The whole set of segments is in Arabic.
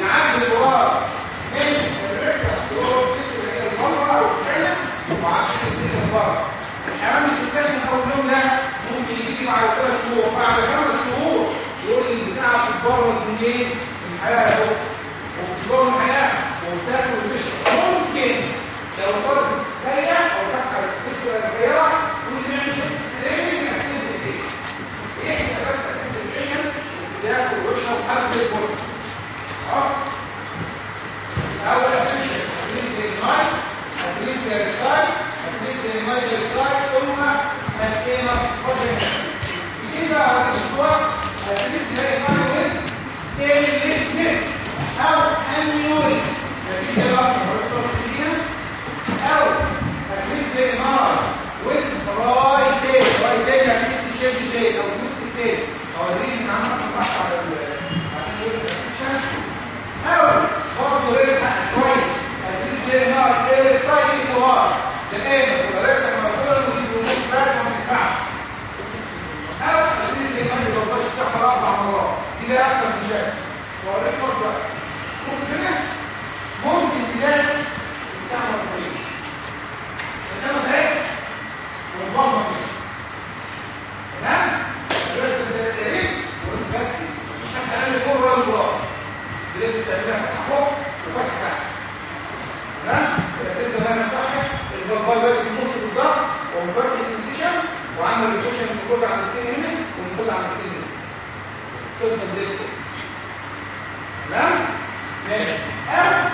يعدي الوراث. من الركبه سلوك تسوي إلى اول يوم ده ممكن يجي بعد ثلاث شهور. بعد خمس شهور يقول لي بتاع بتبرز من إيه؟ من حياته كده هتشتوى هتبتدي زي الانويز تيلسنس أو انيوري نتيجه بس أو هتبتدي زي النار ويز رايت داي رايت داي يعني اس شيب داي أو نص داي اوريك ان عامل أصلا بحث على الشمس أو برضه ريت شوية هتبتدي زي النار إيه تايت ده إيه ونقوز على السين هنا ونقوز على السين هنا. تفضل زي تمام؟ ماشي.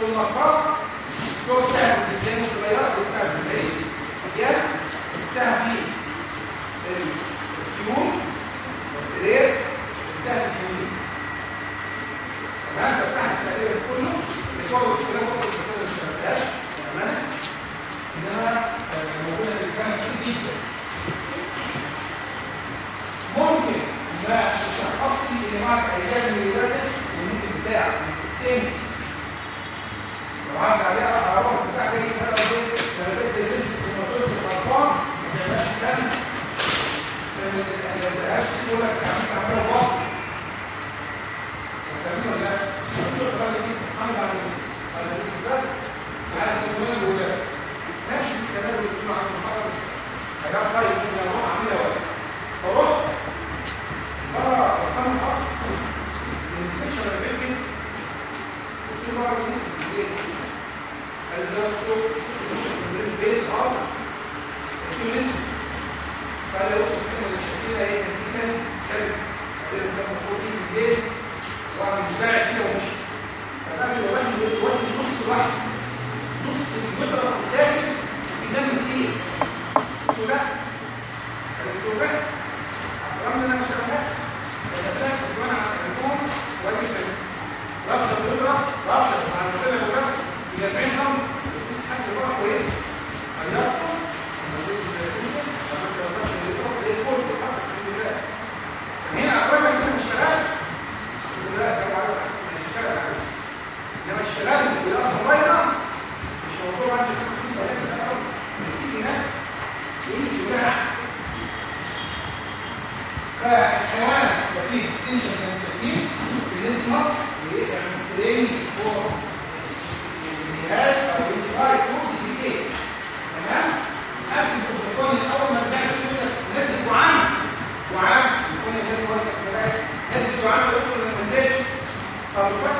ثم كروس كروس انتهى في الجنة الصغيرة انتهى في البريس مجال انتهى في الكيوم والسرير انتهى في الكيوم تمام؟ ففتحت تقريبا كله. الكوز كده برضه في السنة ما اشتغلتهاش بأمانة إنما موجودة في الكلام كتير جدا. ممكن ما تشخصي اللي معك أيام من الولاده وممكن بتاع سن وعمل عليها اعراض بتاع جاي بقى سلبيه الزيست الاعصاب ما تعملش سن ما تزهقش يعني تقول لك عملت Kaynaklı olmuş. Deniz almasın. Deniz From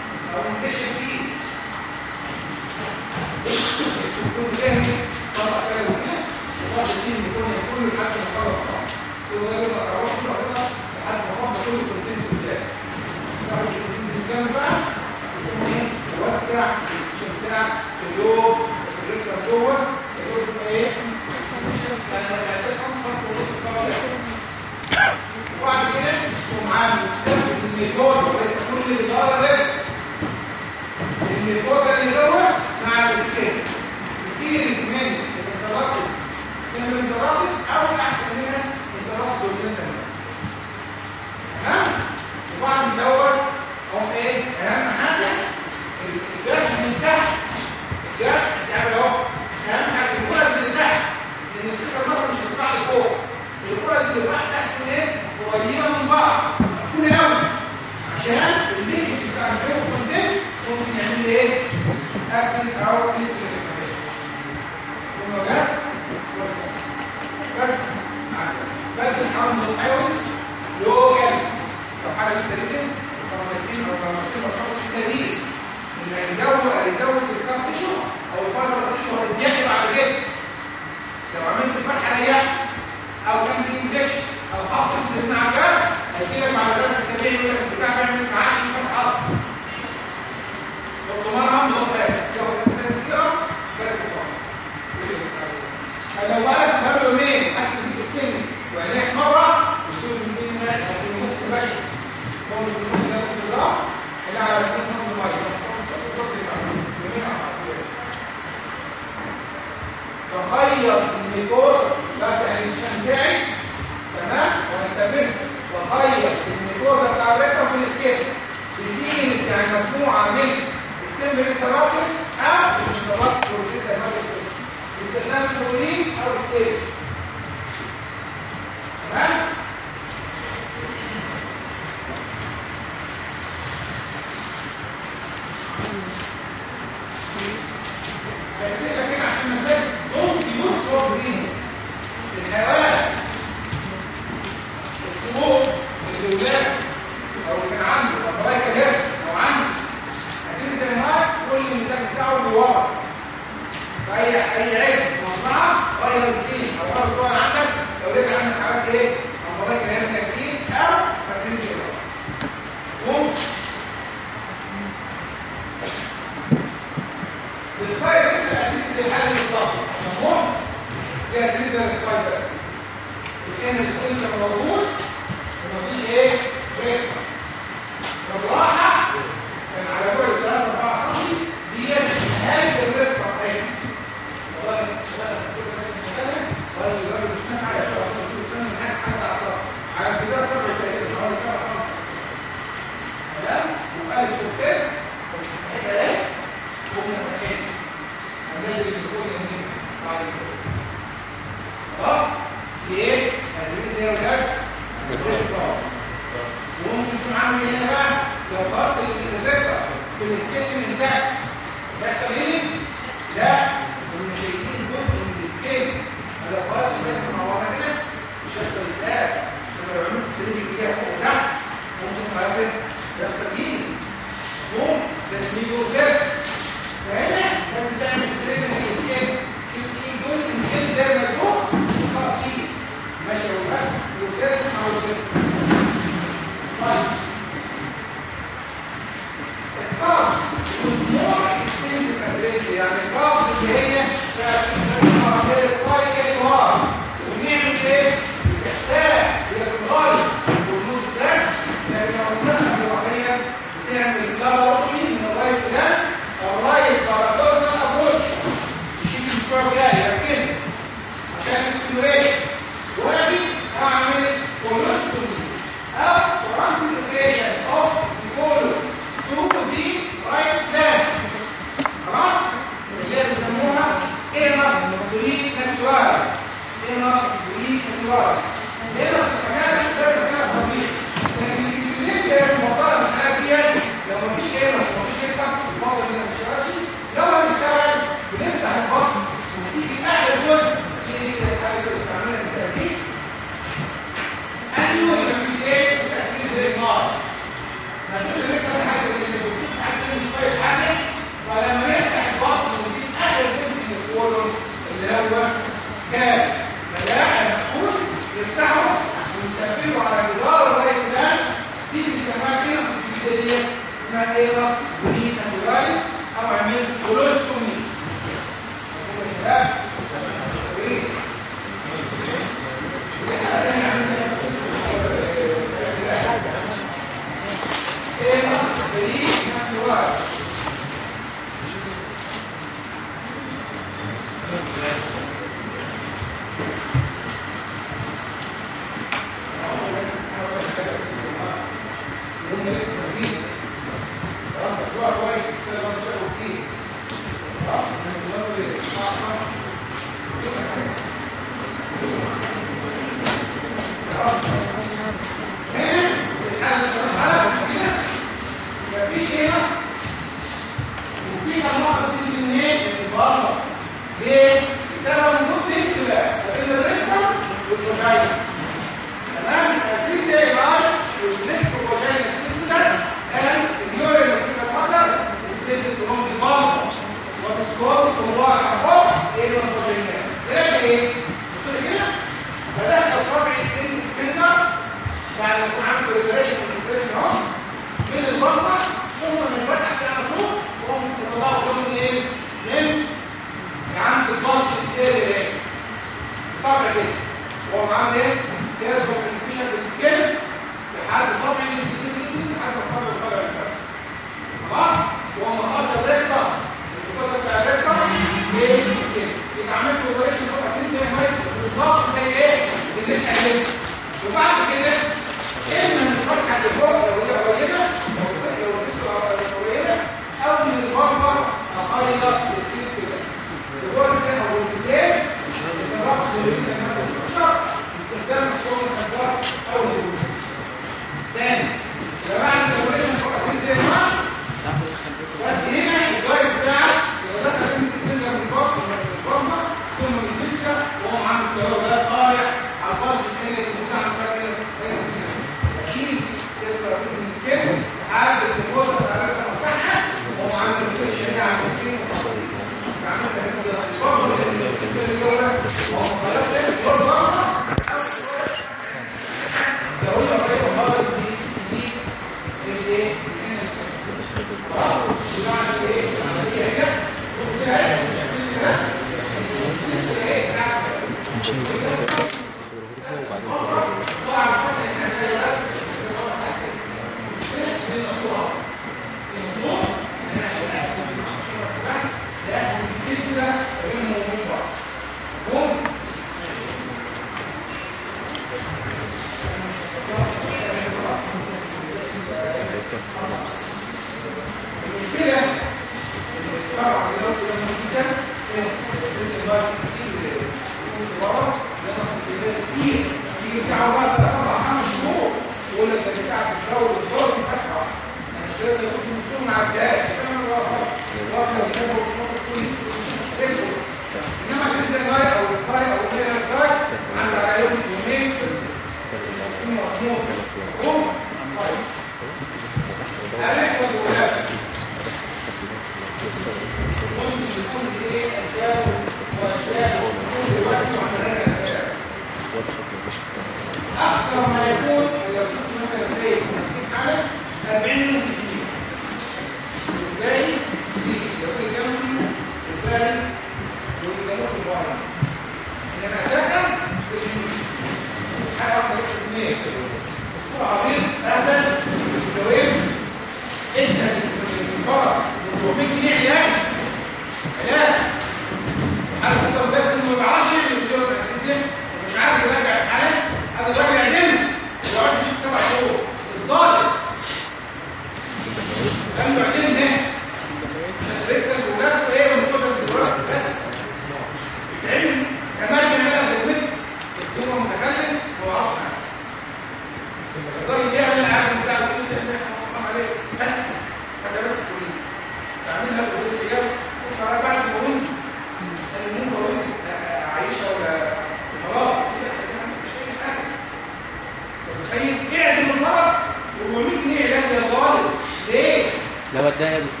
لو اداها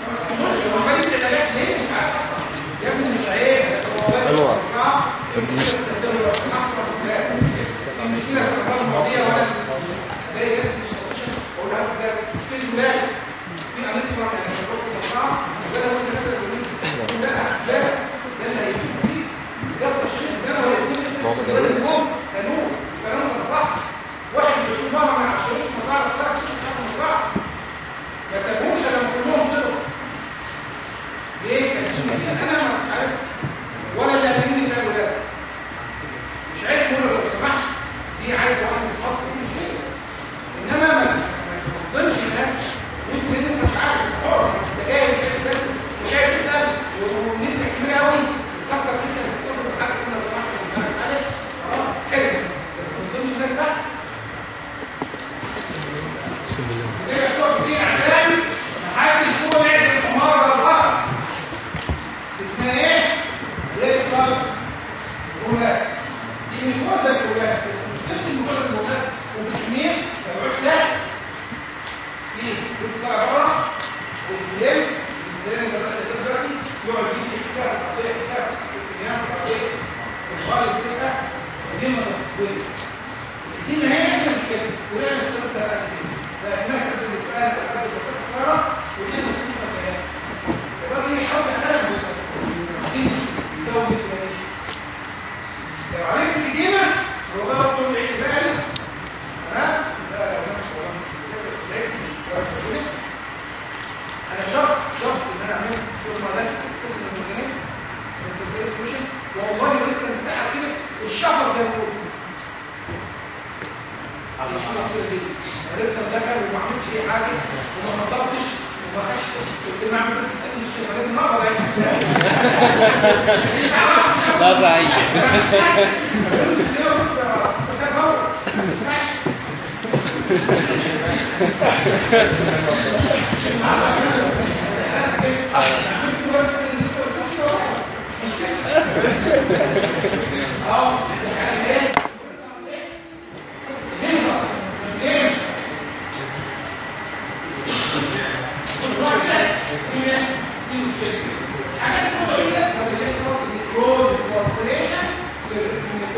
هل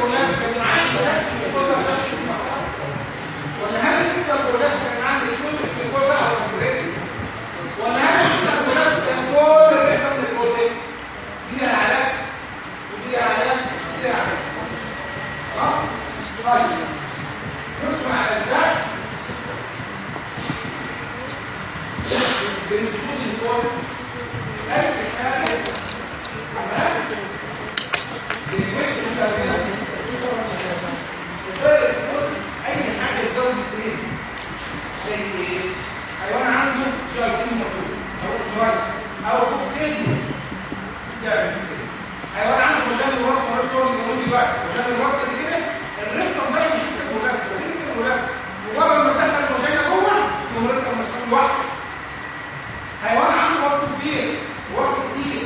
كولابس كان عايش الجلوكوزا بس في المصنع؟ ولا هل الريكتال كولابس كان عندي كل الجلوكوزا أو السريتس؟ ولا هل الريكتال كولابس كان كل الريكتال من البروتين؟ دي لها علاج ودي لها علاج ودي لها علاج خلاص؟ طيب ندخل على الاسباب بالنفوذ الكويس اي حاجة تمام اي حاجة تزود السنين زي إيه حيوان عنده جايتين موجود أو كويس أو كوكسيدي حيوان عنده مجال الوقت فرص صور الجنوبي بقى مجال الوقت دي كده الريتم ده مش كده ملابس ولكن ملابس مجرد ما دخل المجال جوه يقوم الريتم مسؤول لوحده حيوان عنده وقت كبير وقت كتير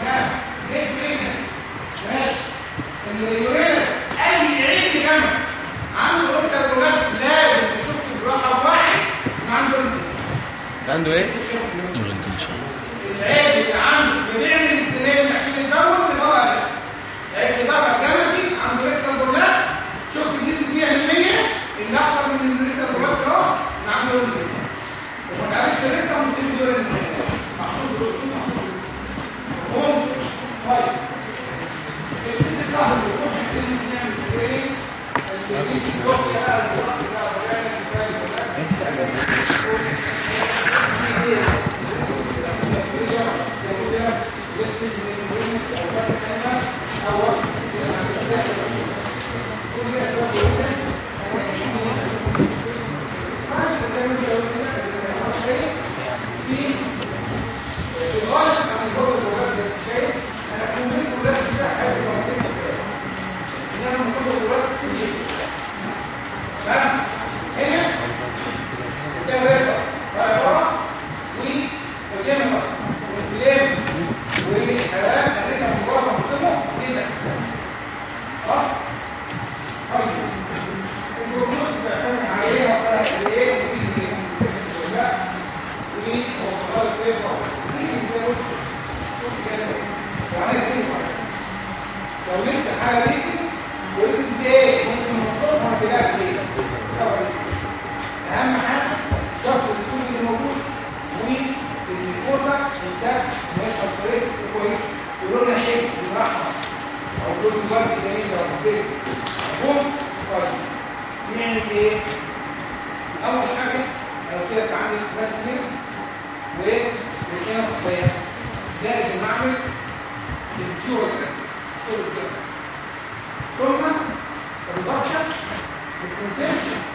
تمام ليه بريجنس ماشي اليورينا اي عين جمس عنده ريتم ملابس لازم يشك برقم واحد عنده ريتم عنده إيه؟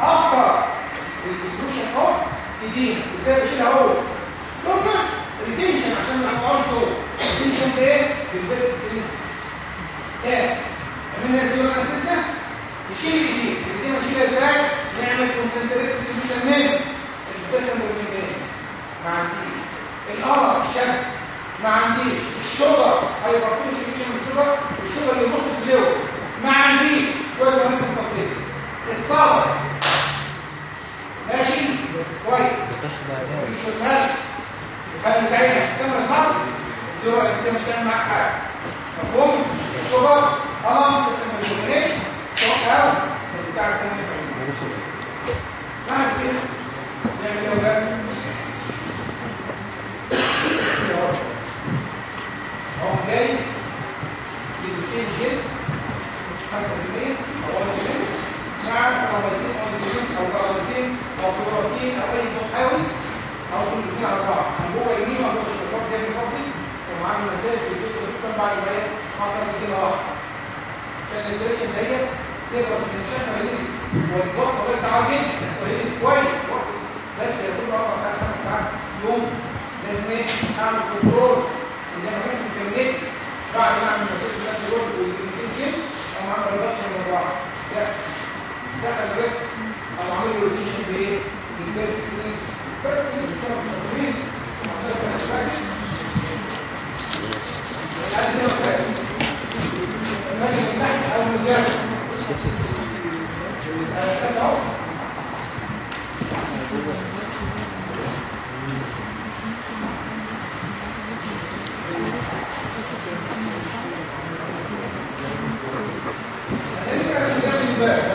افتر ريزوليوشن اوف ايدينا إزاي بشيلها اهو ثم ريتنشن عشان ما نطلعش جوه. ريتنشن ده إيه بالذات السرير تاني عملنا الديون الاساسيه نشيل الايدين الايدين نشيلها إزاي نعمل كونسنتريت سوليوشن من البسم والمنجنيز ما عنديش القمر الشمس ما عنديش الشجر هيبقى كل سوليوشن من الشجر الشجر اللي في الجو ما عنديش شوية مثلا صفين الصلاه ماشي كويس بس مش المال يخلي انت عايز احسن الضغط الدوره الاساسيه مش هتعمل معاك حاجة مفهوم شجر قلم اسم الجنيه شوك أو بتاع الثاني بعد كده نعمل إيه بقى بعد ما حصل كده واحد عشان الاستريشن ديت تقدر مش هيحصل والباص صغير تعال جدا هيحصل كويس. بس هيكون أربع ساعات خمس ساعات يوم. لازم إيه؟ أعمل كنترول إن أنا كنت مكملت بعد ما أعمل مسيرة الأكل رول دي أقوم عامل رياضة من بعض لا. دخل جد اقوم عامل له ريدكشن بايه؟ بالبيرس بس بس مش شاطرين ومحتاج سنه back.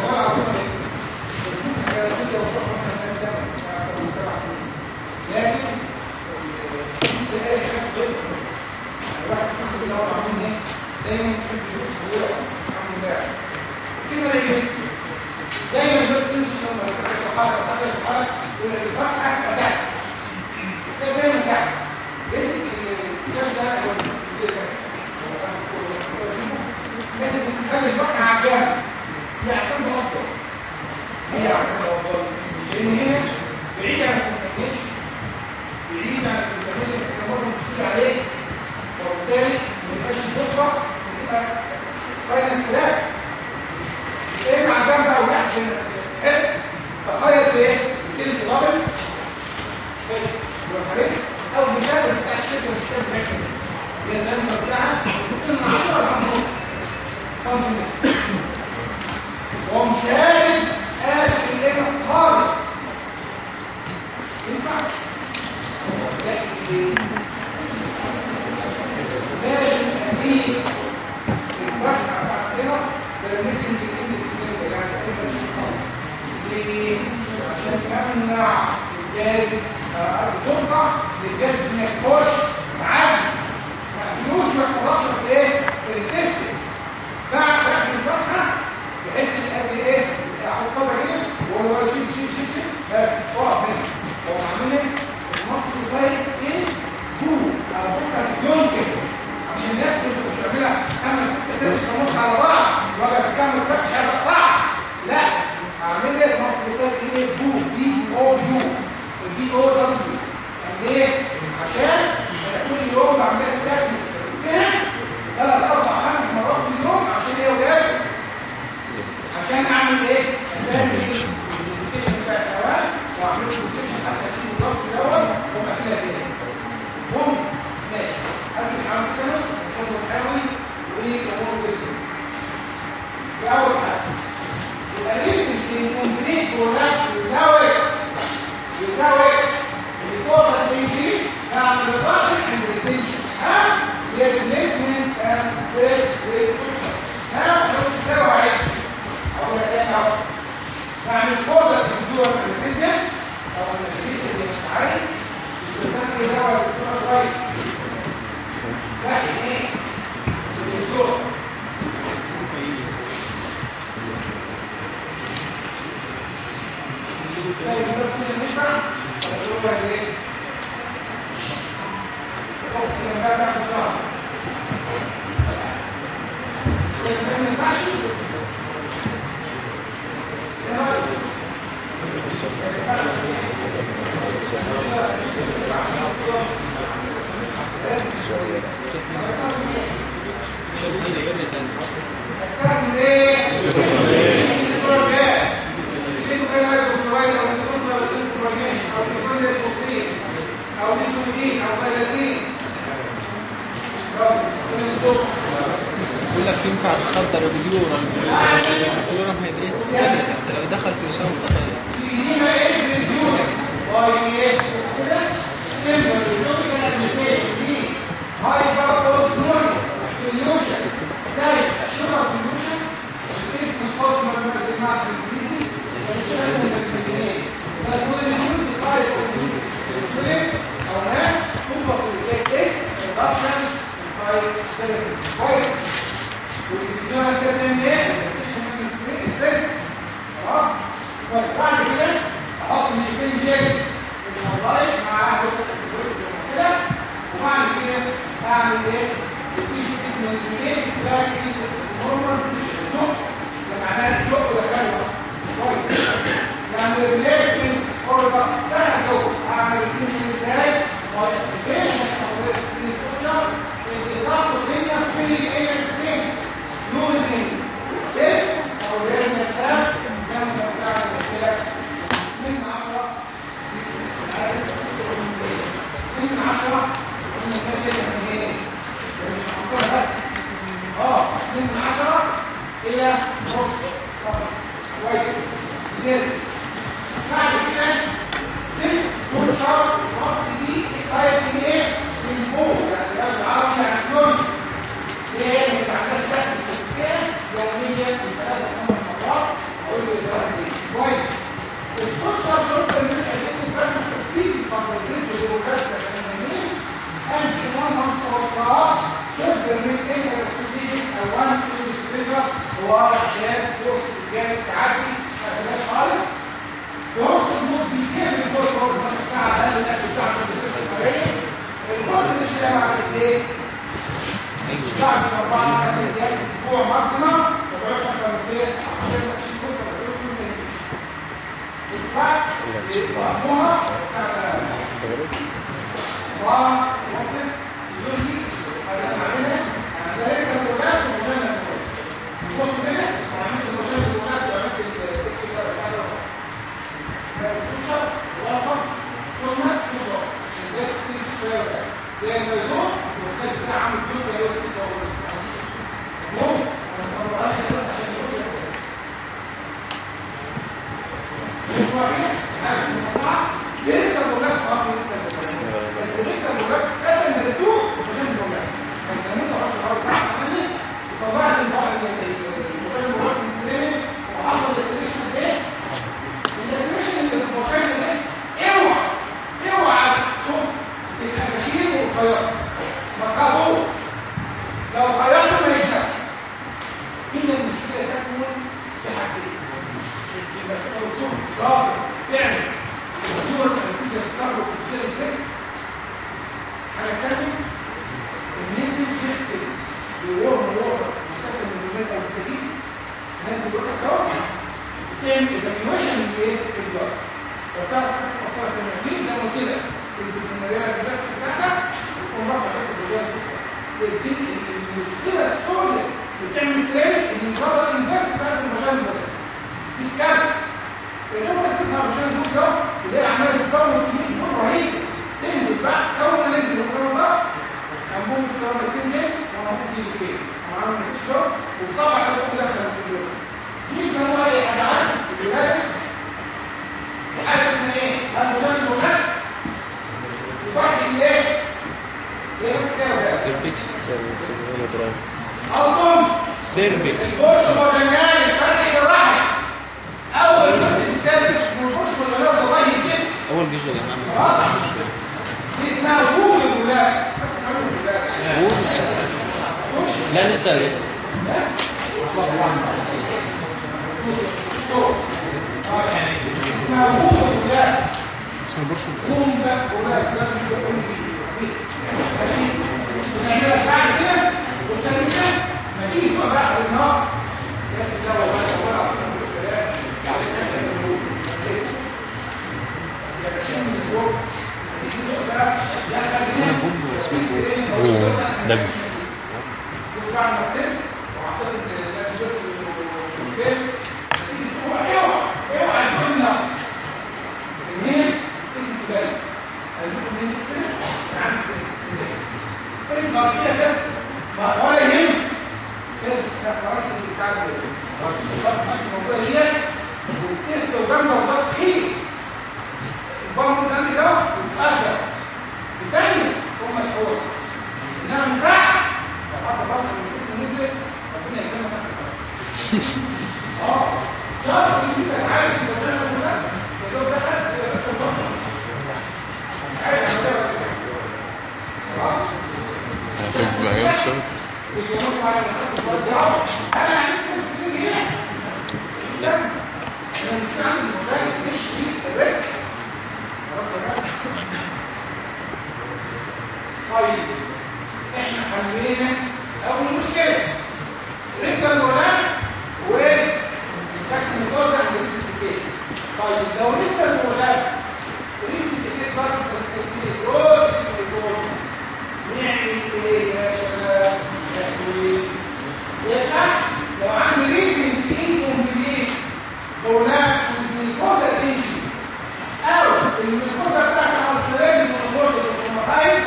الفرصه بتاعتي على السلام والراجل والمحايد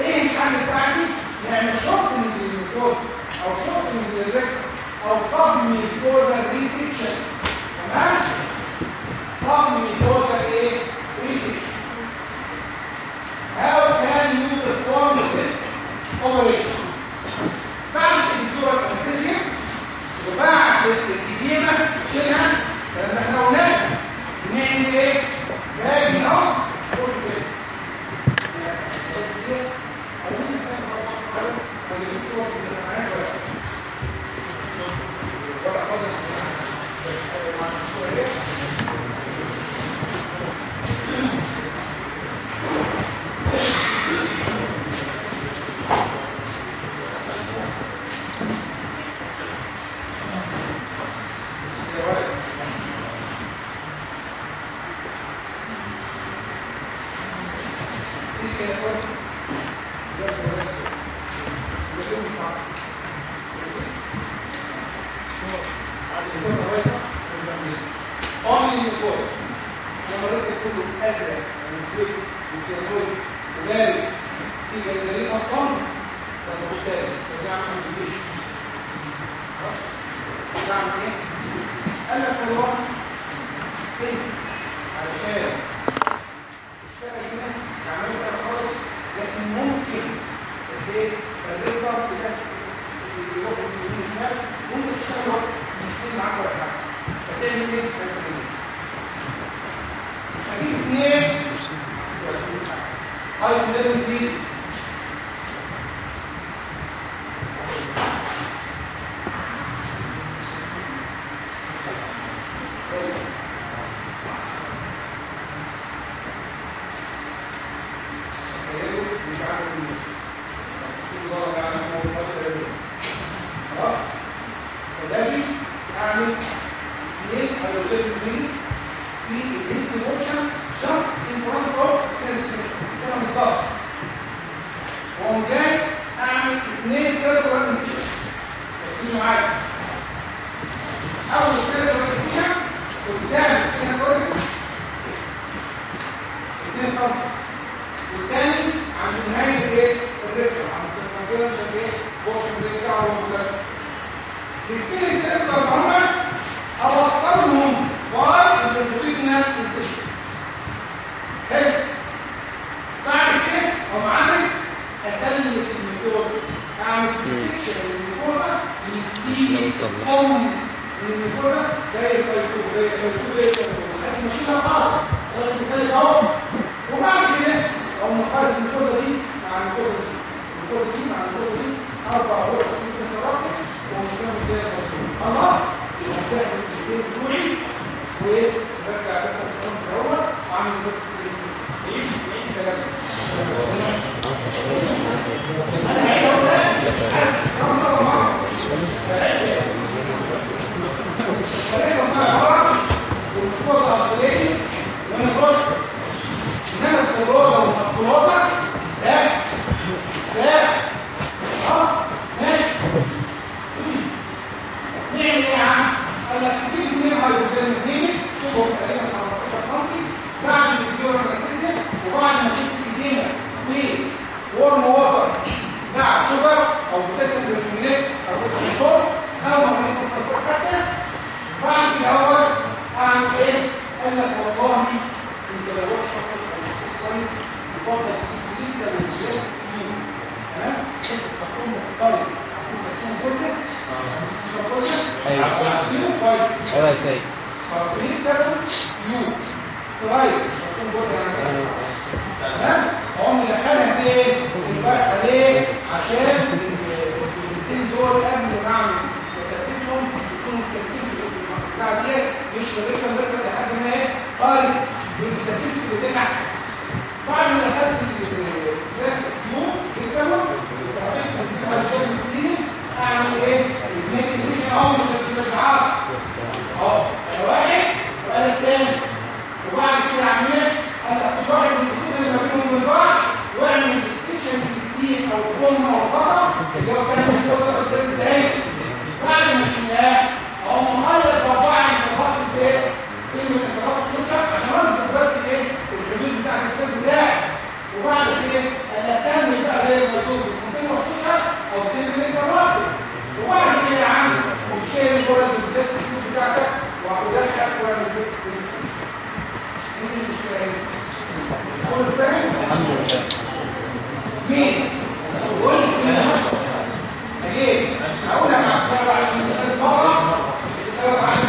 إيه الحل بتاعتي؟ يعني شرط من الجلوكوز أو شرط من الريك أو صدمه جوزه دي يستيل ام من الميكوزا جاي الفيتو جاي الفيتو جاي الفيتو لكن ماشيها خالص أنا مثال اهو وبعد كده اقوم خارج الميكوزا دي مع الميكوزا دي الميكوزا دي مع الميكوزا دي أربع غرف سنين متراكم ومكمل جاي خلاص يبقى مساحه الاثنين بتوعي وبرجع إيه إيه انما السيروزا والمسكولوزا لا لا خلاص ماشي نعمل يا عم؟ قال لك تجيب اثنين هيدروجين كلينكس تبقوا تقريبا 15 سم بعد ما شفت بورم ووتر مع شوجر أو بوتاسيوم بالكونيت أو بوتاسيوم فوق أو مغنيسيوم سلفور حتى بعد هو أعمل إيه؟ قال لك والله انت لو رشح كويس يفضل لسه بالجهاز تمام؟ أنت تحطهم ستايل تحطهم كويسه أيوه. كويس. أيوه يا سيد. فبنكسبه يو. مش يعني. تمام؟ هم اللي خلها فين الفرق ليه عشان الاثنين دول قبل ما اعمل بثبتهم يكونوا مثبتين في البتاع دي مش ركب ركب لحد ما إيه قارب في الاثنين احسن بعد ما دخلت الكلاس يو بيكسبهم وثبتهم في الجزء اعمل إيه؟ الاثنين انسيشن اهو من الارتفاعات اهو واحد وقال الثاني وبعد كده اعمل أنا أخد واحد من الخطوط اللي ما بينهم وبين بعض واعمل موجودين مربطه اللي هو كان مش وصل لسن الدقايق بعد ما شلناه أو مخلط مربعه انضباط إيه؟ سن الانضباط السكر عشان اظبط بس إيه؟ الحدود بتاعت الفيلم ده وبعد كده أنا اكمل بقى غير مطلوب ممكن السكر أو سن الانضباط وبعد كده يا عم وشيل الغرز الدس بتاعتك وهتدخل واعمل بس سن السكر مين اللي مش فاهم؟ كله فاهم؟ الحمد لله مين؟ بقول لك أنا هشرب أجيب أقول لك على الشارع عشان مره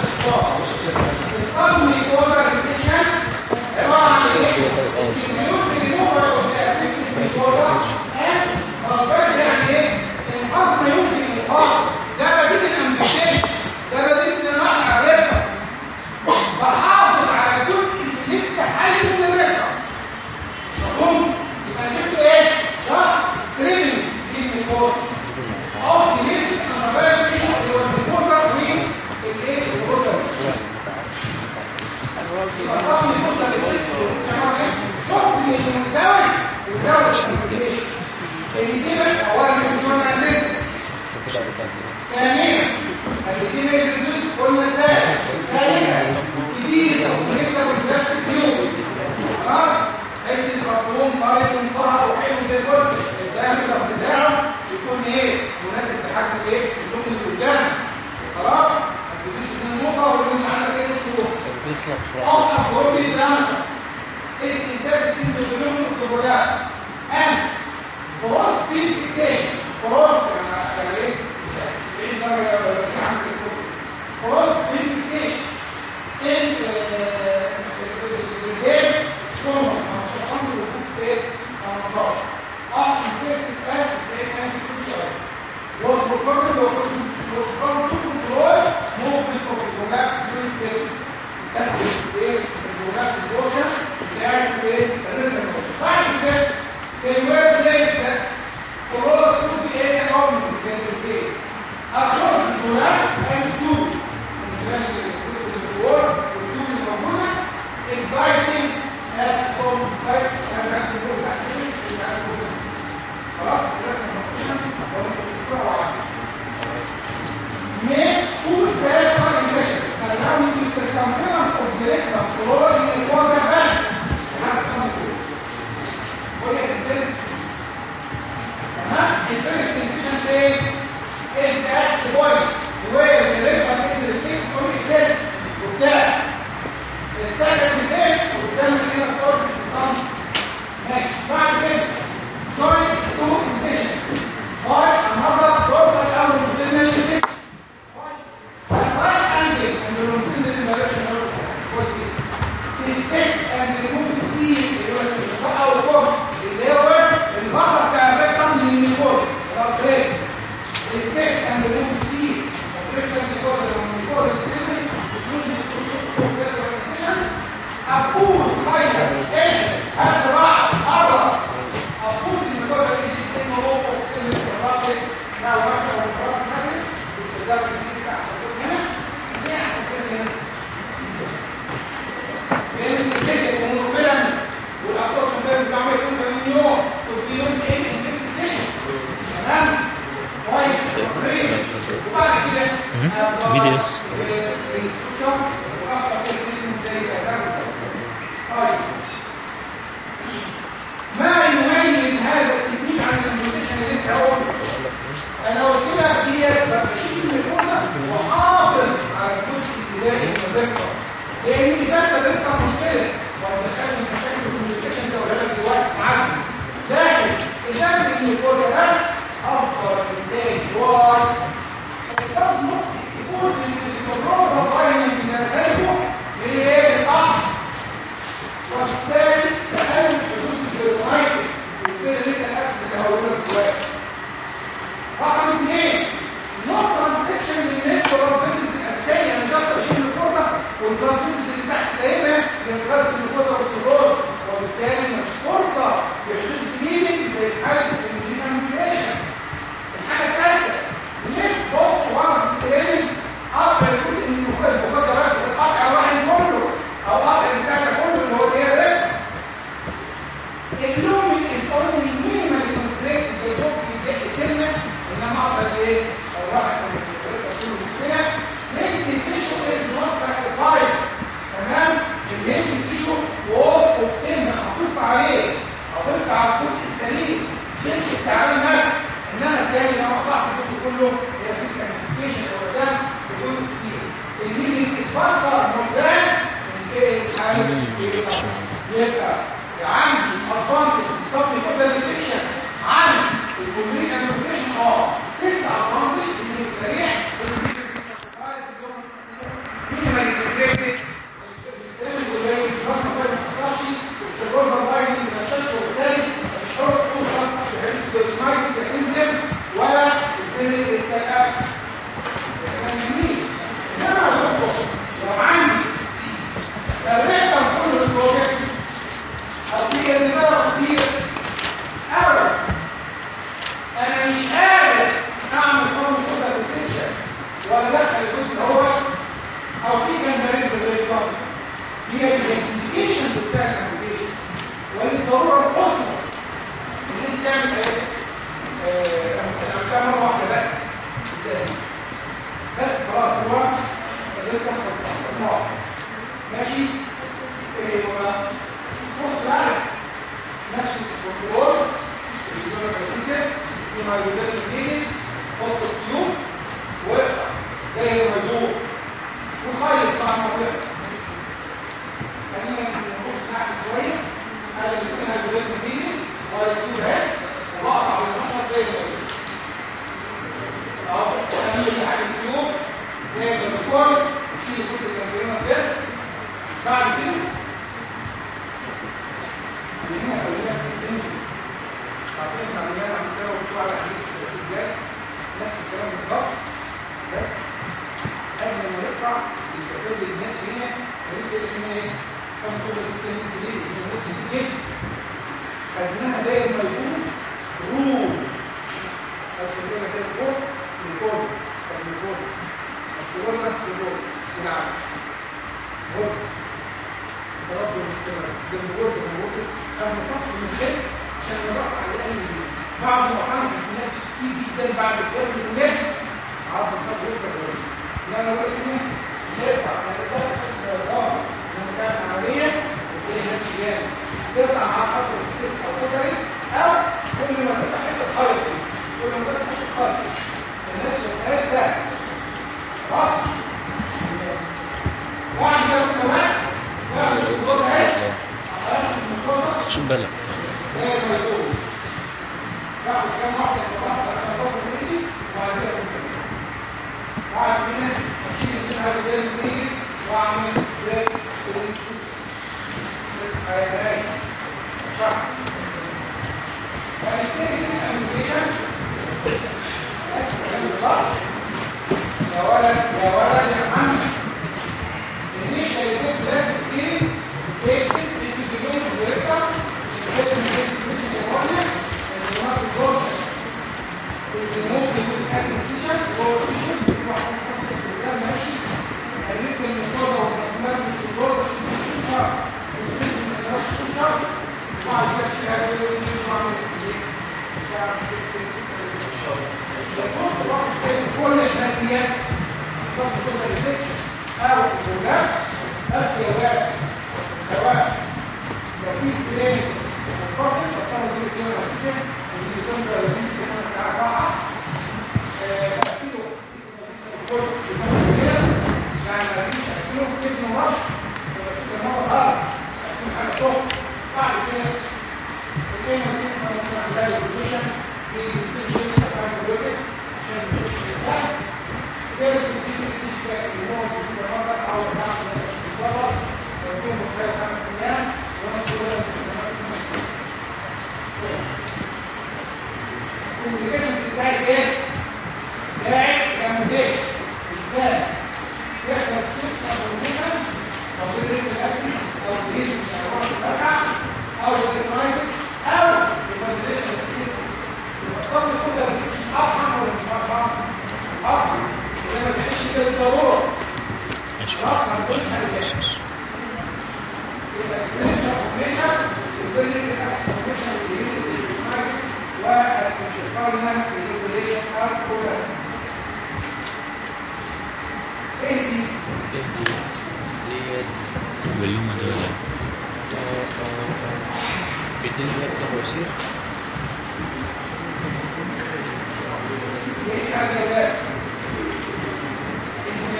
die het toch hoor ze.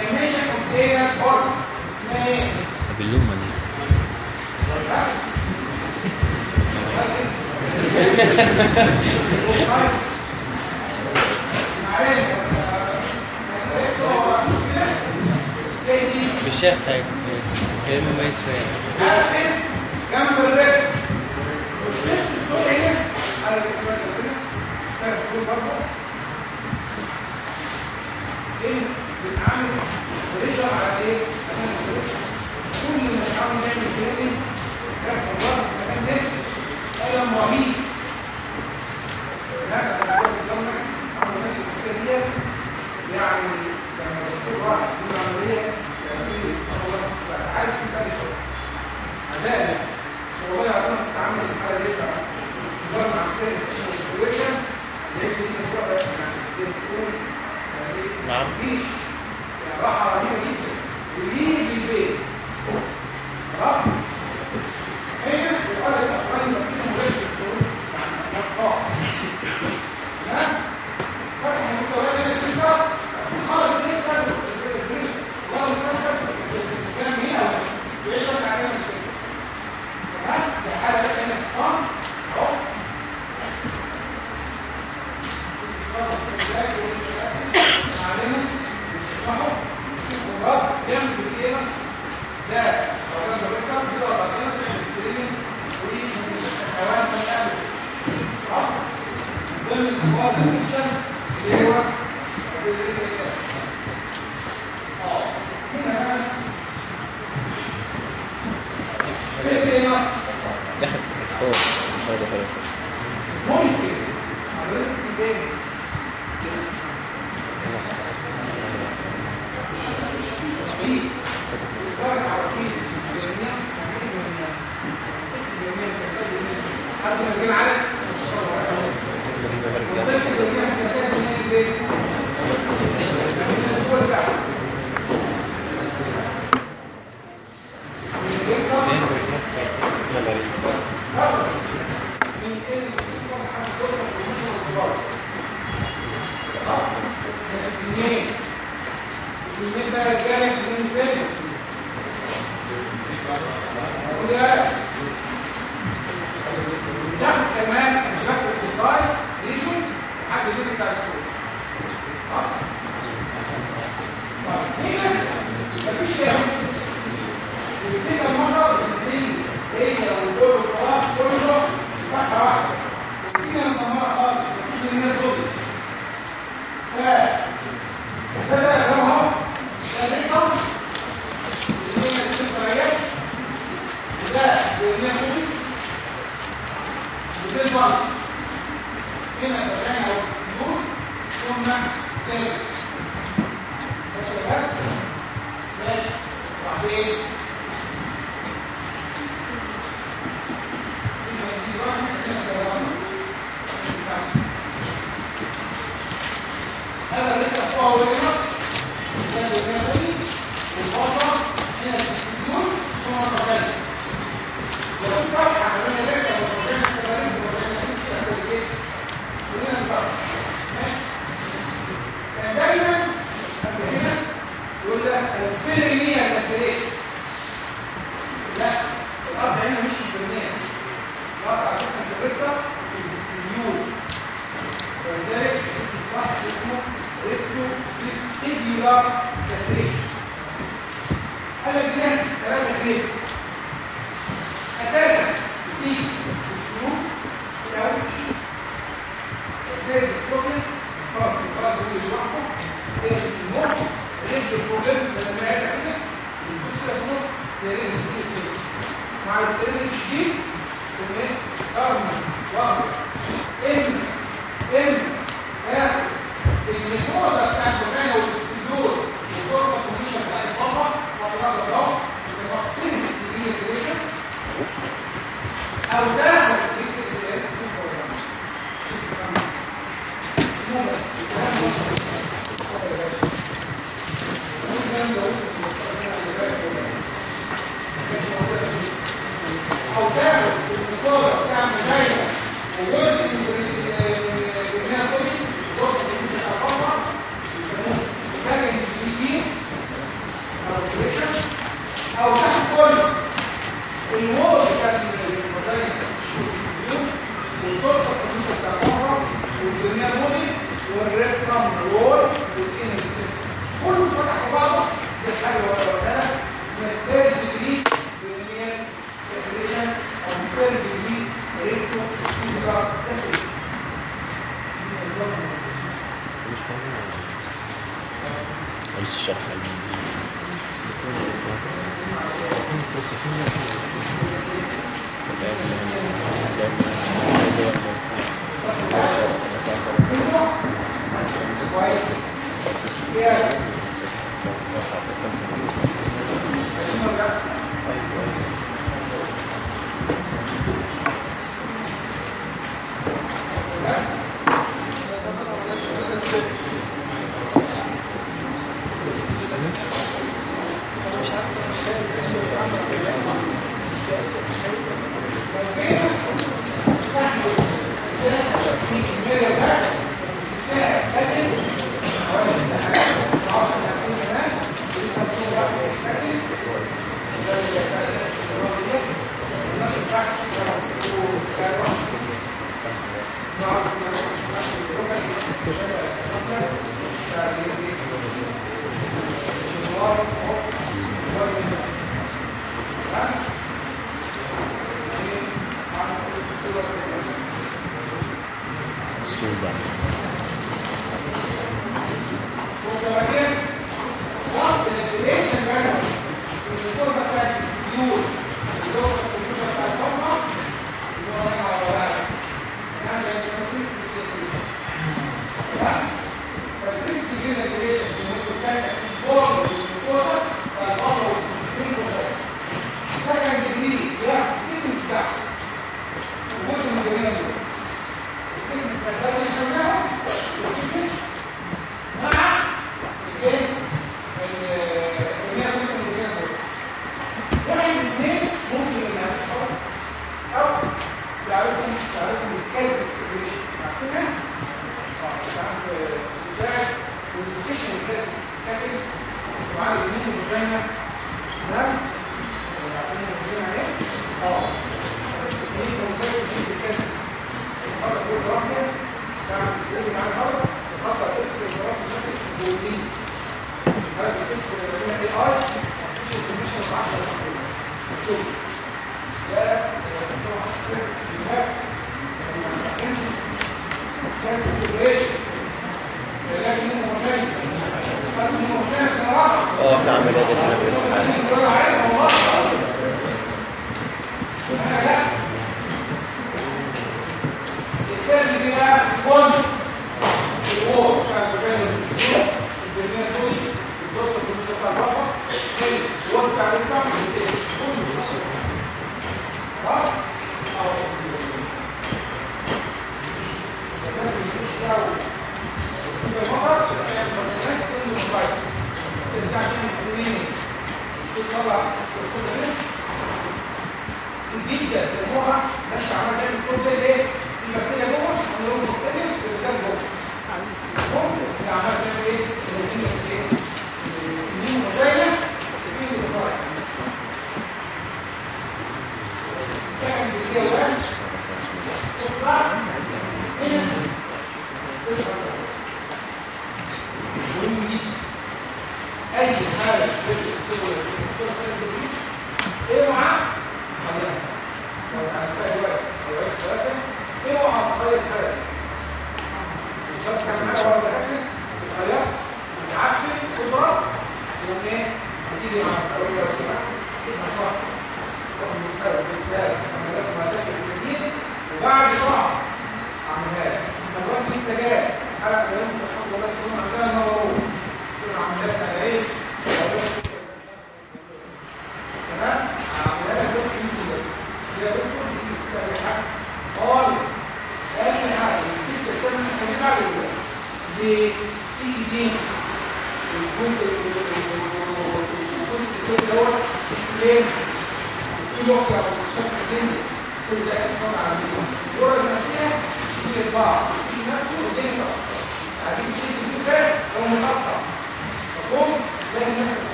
Een menselijke container force. Snaar. De. Dat is. Weer. for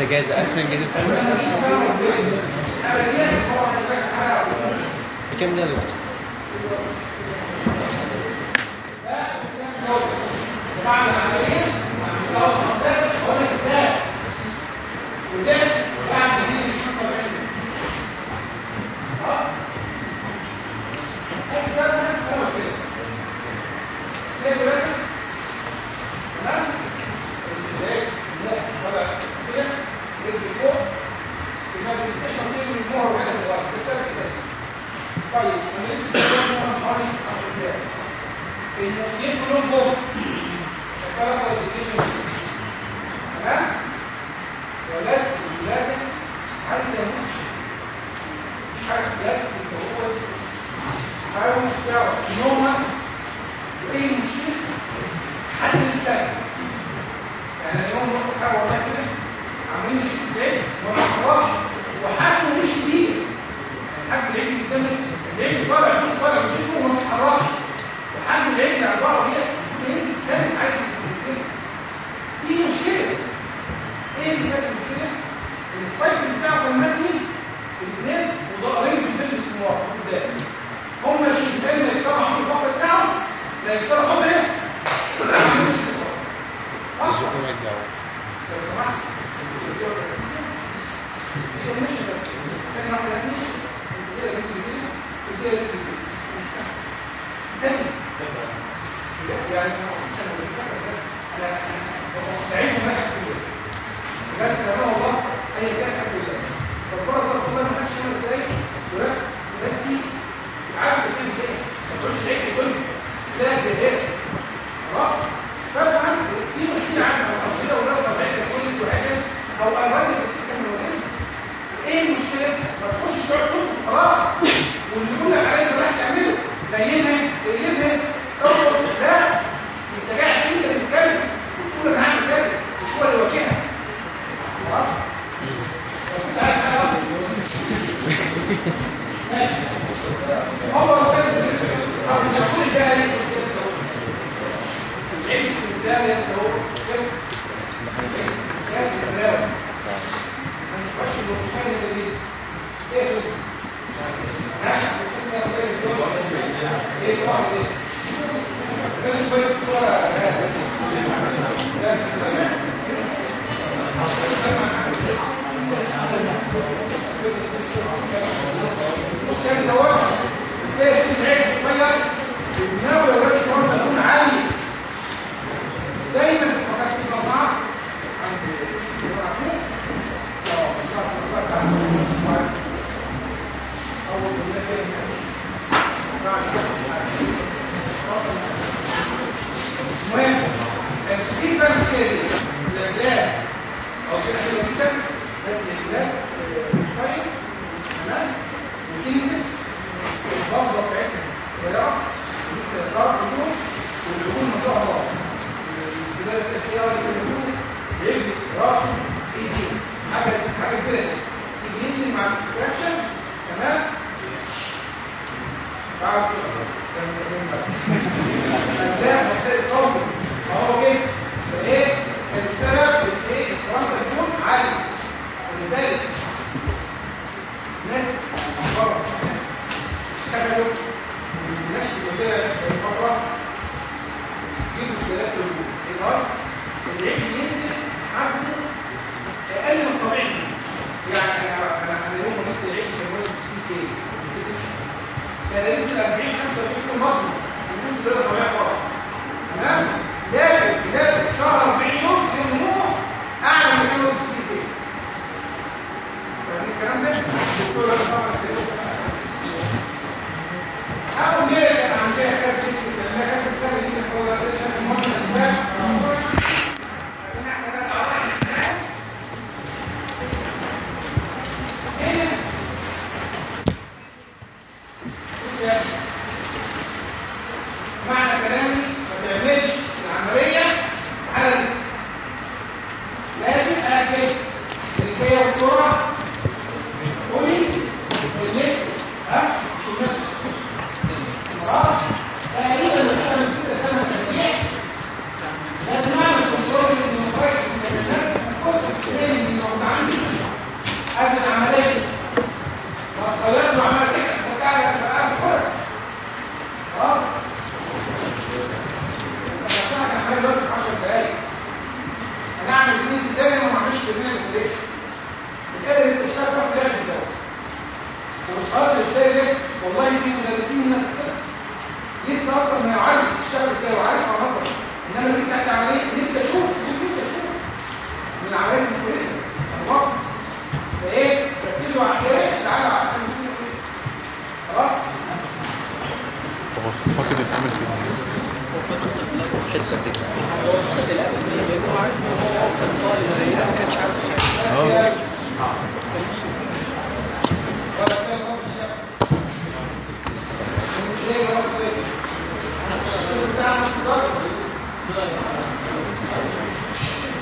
جايزة جايزة أحسن جايزة. بكام ده يا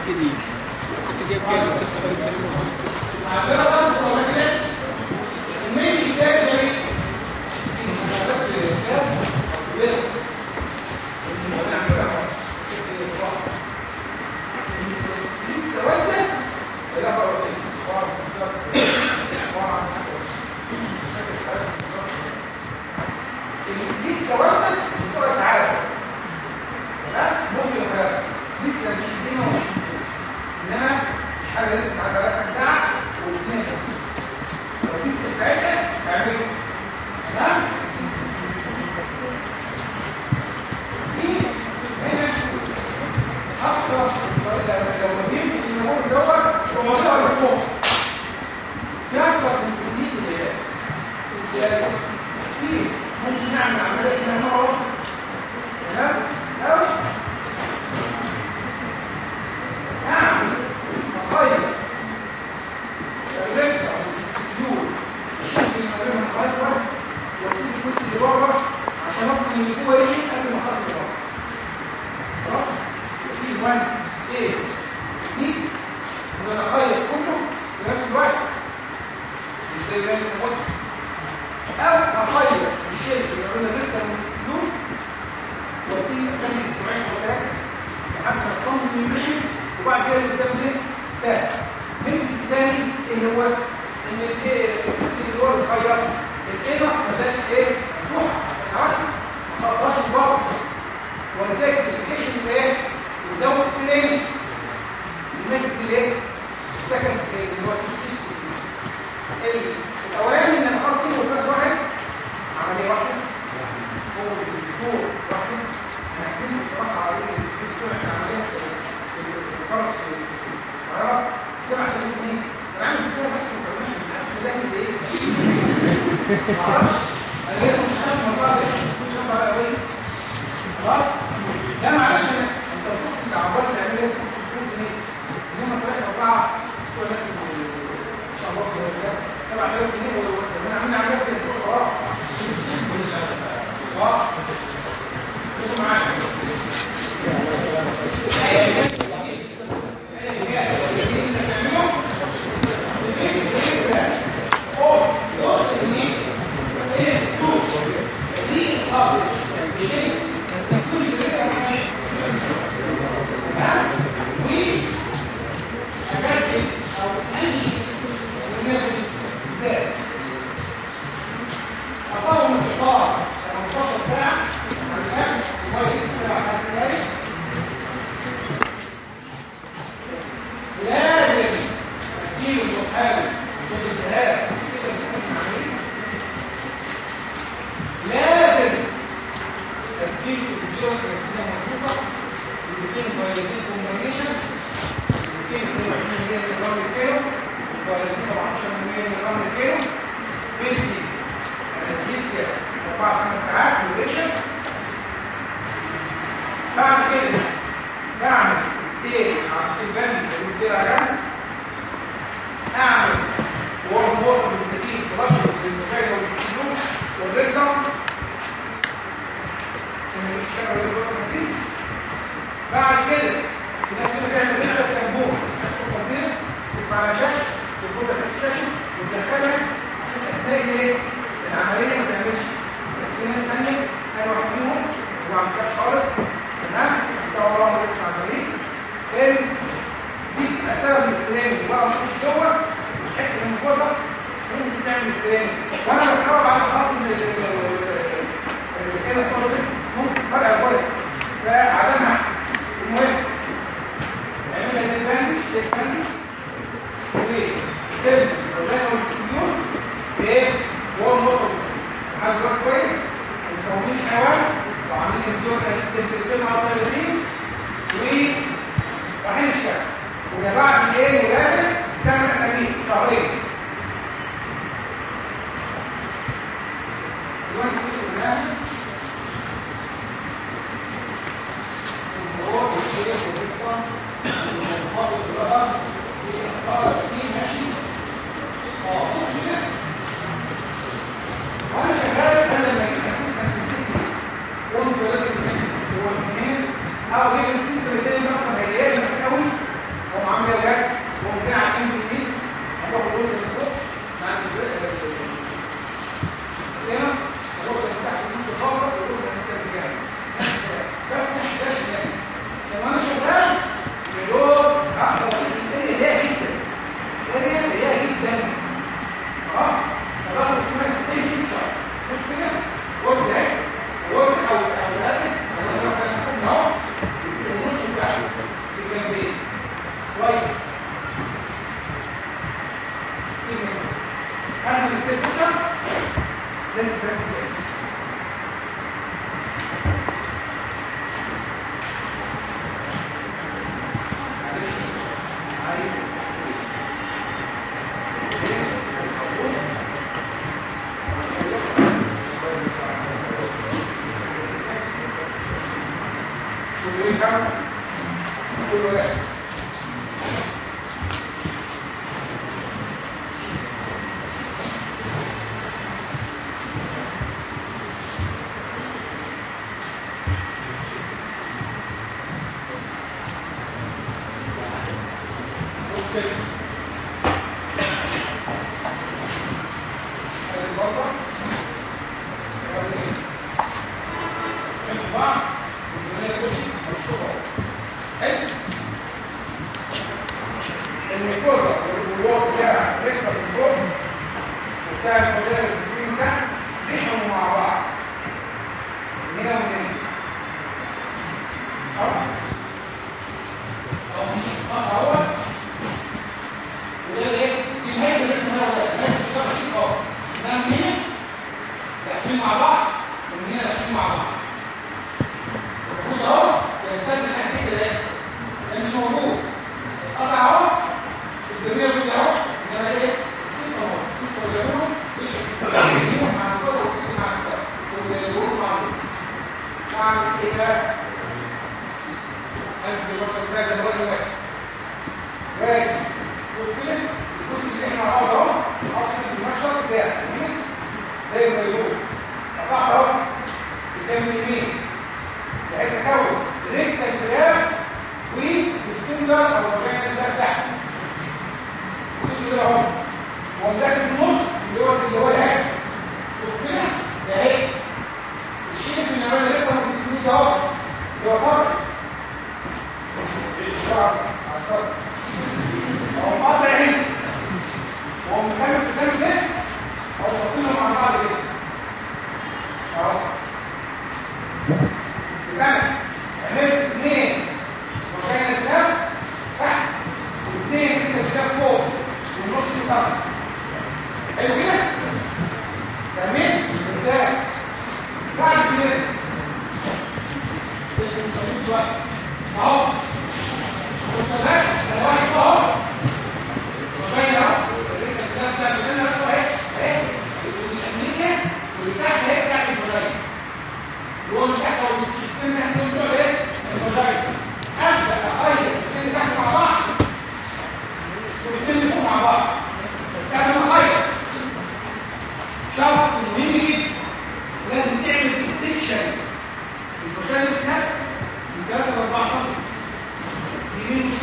كده كنت جايب كده كنت بقول كلمه وقلت عندنا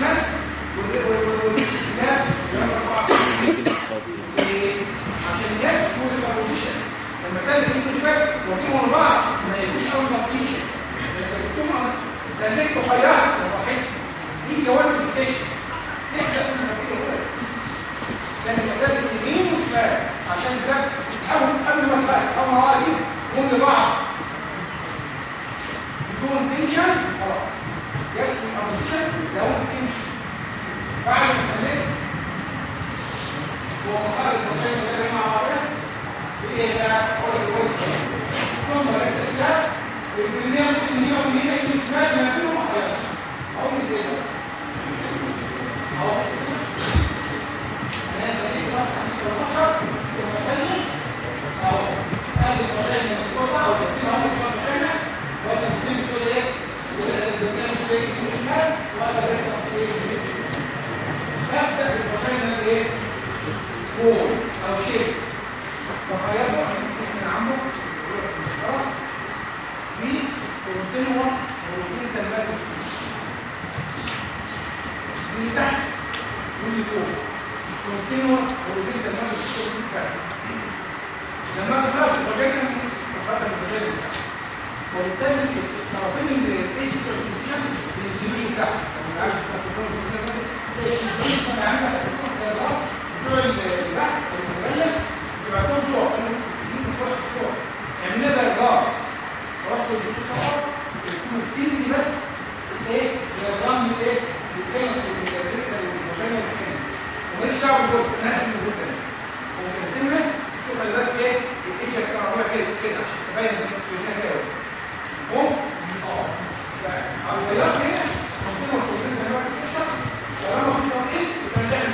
يمين وشمال والكلاب 3 4 سم عشان يسهل البوزيشن لما سلك يمين وشمال واجيبهم لبعض ما يبقوش اول لما جبتهم سلكت وخيرت وضحيت دي جوانب الفيشن تحسب من النتيجه كويس لازم اسلك يمين وشمال عشان ده يسحبهم قبل ما تخلص هم واقفين هم لبعض بدون تنشن خلاص يسكن البوزيشن تنشن بعد ما الشيء اللي مع بعضها إيه بقى الكويس ثم ركز كده والبريمير ممكن هنا ومن هنا يجي شمال ما بينهم أو زي ده اهو أنا سلكت بقى 15 ثم سلك اهو قال الفرجين من الكوسه أو الاثنين هم اللي كانوا ولا الاثنين بتقول إيه ولا في إيه يمين شمال ابدا بالفرجين إيه فوق أو شيء. تخيلوا إحنا عمو في كونتينوس وزين تنبات اللي تحت واللي فوق. كونتينوس وزين تنبات السوسي لما تخاف الفجاجة تخاف الفجاجة وبالتالي الطرفين اللي إيش السيركمسيشن بينزلوا تحت. لما عارف تستخدموا إيش خيارات بتوع البحث المبلغ بيبعتوا صور قالوا دي شوية صور عملنا دياجرام رحت للدكتور قلت له السين دي بس إيه دياجرام من إيه الكينس والريكتال والفاجينا والكلام وماليش دعوه بالجزء أنا هقسم الجزء خلي بالك إيه كده كده عشان تبين زي ما شايفينها كده قوم آه فالغيرات هنا ممكن وصلنا لها السكشن ولما في طريق يبقى نعمل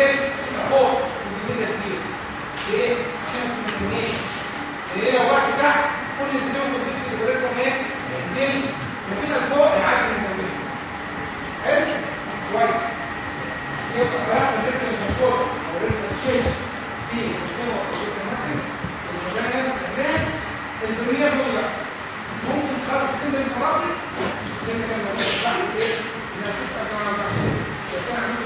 فين؟ فوق الجزء كبير ليه؟ عشان الكونفورميشن لأن لو واحد تحت كل الفلويد والدكت الكوريكتوم إيه؟ ينزل وكده فوق يعدي الكونفورميشن حلو؟ كويس يبقى فهم الريتم الكورس أو الريتم الشيب في الكلمة وسط المركز المجال الرام الدنيا كلها ممكن تخرج سن الخرابي لأن كان موجود إيه؟ بس أنا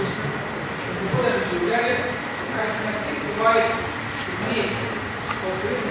بص الدخول اللي بيولد حاجة اسمها 6 واي 2 كونكريت